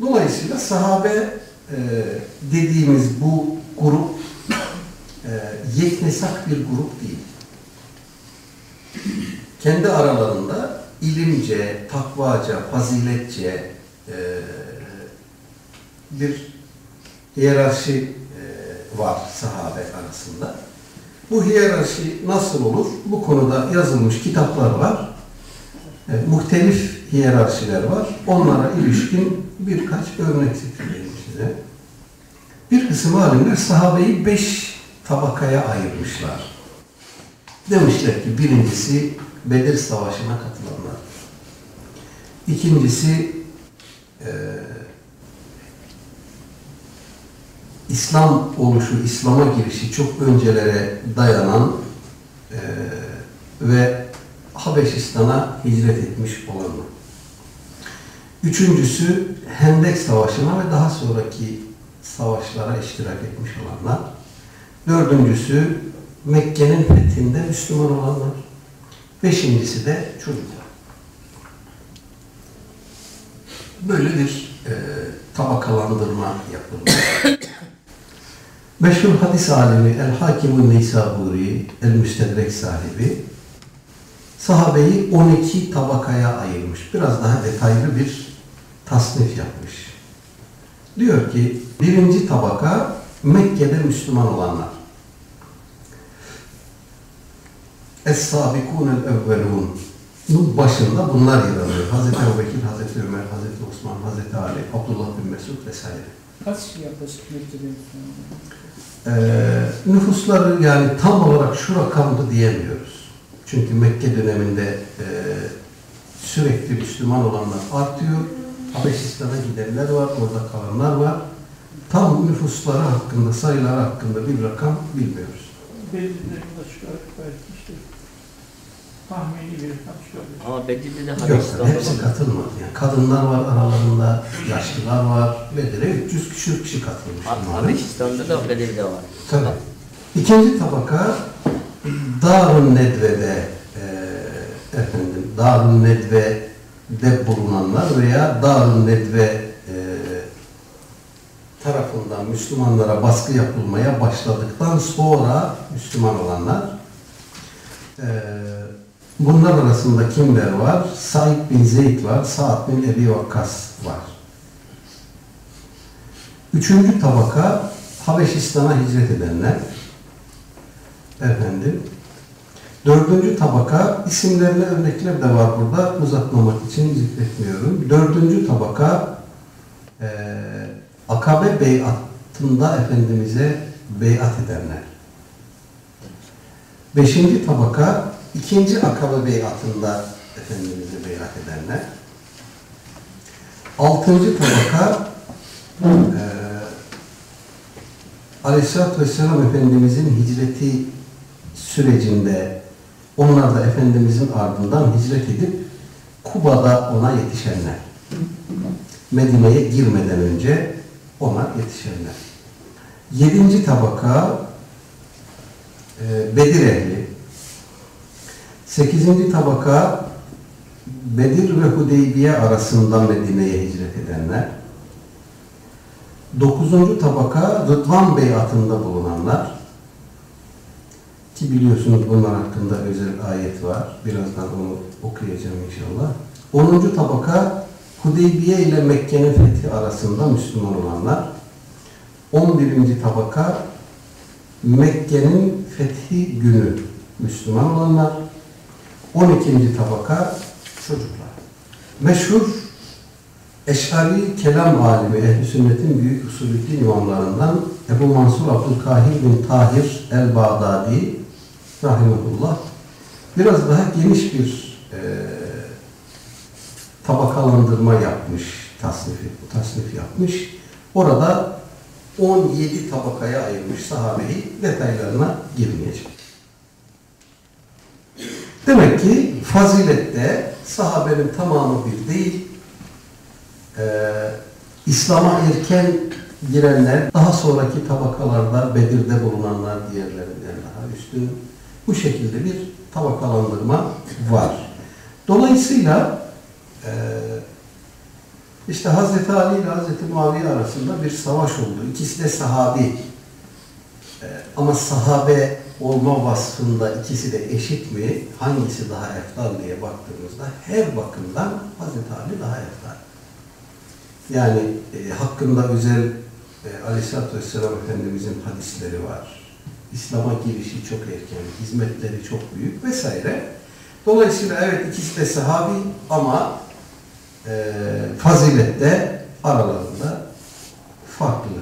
Dolayısıyla sahabe e, dediğimiz bu grup e, yeknesak bir grup değil. Kendi aralarında ilimce, takvaca, faziletçe e, bir hiyerarşi e, var sahabe arasında. Bu hiyerarşi nasıl olur? Bu konuda yazılmış kitaplar var. E, muhtelif hiyerarşiler var. Onlara ilişkin birkaç örnek zikredeyim size. Bir kısım alimler sahabeyi beş tabakaya ayırmışlar. Demişler ki birincisi Bedir Savaşı'na katılanlar. İkincisi e, İslam oluşu, İslam'a girişi çok öncelere dayanan e, ve Habeşistan'a hicret etmiş olanlar. Üçüncüsü Hendek Savaşı'na ve daha sonraki savaşlara iştirak etmiş olanlar. Dördüncüsü Mekke'nin fethinde Müslüman olanlar. Beşincisi de çocuklar. Böyle bir e, tabakalandırma yapılmış. Meşhur hadis alemi El-Hakim-ı Neysaburi, El-Müstedrek sahibi sahabeyi 12 tabakaya ayırmış. Biraz daha detaylı bir tasnif yapmış. Diyor ki birinci tabaka Mekke'de Müslüman olanlar. Es-sabikûnel evvelûn bunun başında bunlar yer alıyor. Hazreti Ebubekir, Hazreti Ömer, Hazreti Osman, Hazreti Ali, Abdullah bin Mesud vesaire. Kaç yaklaşık Mekke'de Ee, nüfusları yani tam olarak şu rakamda diyemiyoruz. Çünkü Mekke döneminde e, sürekli Müslüman olanlar artıyor. Habeşistan'a gidenler var, orada kalanlar var. Tam nüfusları hakkında, sayıları hakkında bir rakam bilmiyoruz. De çıkar belki işte tahmini bir rakam çıkabilir. Ama Bedir'de de Yok, Habeşistan'da hepsi katılmadı. Yani kadınlar var aralarında, yaşlılar var. Bedir'e 300 küsür kişi katılmış. Habeşistan'da da Bedir'de var. Tabii. İkinci tabaka Darun Nedve'de e, efendim Darun Nedve'de bulunanlar veya Darun Nedve e, tarafından Müslümanlara baskı yapılmaya başladıktan sonra Müslüman olanlar e, bunlar arasında kimler var? Said bin Zeyd var, Sa'd bin Ebi Vakkas var. Üçüncü tabaka Habeşistan'a hicret edenler. Efendim. Dördüncü tabaka, isimlerine örnekler de var burada, uzatmamak için zikretmiyorum. Dördüncü tabaka, eee Akabe beyatında Efendimiz'e beyat edenler. Beşinci tabaka, ikinci Akabe beyatında Efendimiz'e beyat edenler. Altıncı tabaka, eee Aleyhisselatü Vesselam Efendimizin hicreti sürecinde onlar da Efendimizin ardından hicret edip Kuba'da ona yetişenler. Medine'ye girmeden önce ona yetişenler. Yedinci tabaka e, Bedir ehli. Sekizinci tabaka Bedir ve Hudeybiye arasında Medine'ye hicret edenler. Dokuzuncu tabaka Rıdvan Beyatında bulunanlar ki biliyorsunuz bunlar hakkında özel ayet var. Birazdan onu okuyacağım inşallah. Onuncu tabaka Hudeybiye ile Mekke'nin fethi arasında Müslüman olanlar. On birinci tabaka Mekke'nin fethi günü Müslüman olanlar. On ikinci tabaka çocuklar. Meşhur Eşari kelam alimi ehl Sünnet'in büyük usulü imamlarından Ebu Mansur Abdülkahir bin Tahir el-Bağdadi rahimahullah biraz daha geniş bir e, tabakalandırma yapmış, tasnif, tasnif yapmış. Orada 17 tabakaya ayırmış sahabeyi detaylarına girmeyecek. Demek ki fazilette sahabenin tamamı bir değil, ee, İslam'a erken girenler, daha sonraki tabakalarda Bedir'de bulunanlar diğerlerinden daha üstün. Bu şekilde bir tabakalandırma var. Dolayısıyla e, İşte Hazreti Ali ile Hazreti Muaviye arasında bir savaş oldu. İkisi de sahabi. Ee, ama sahabe olma vasfında ikisi de eşit mi? Hangisi daha eftal diye baktığımızda her bakımdan Hazreti Ali daha eftal. Yani e, hakkında özel e, Aleyhisselatü Vesselam Efendimizin hadisleri var. İslam'a girişi çok erken, hizmetleri çok büyük vesaire. Dolayısıyla evet ikisi de sahabi ama e, fazilette aralarında farklı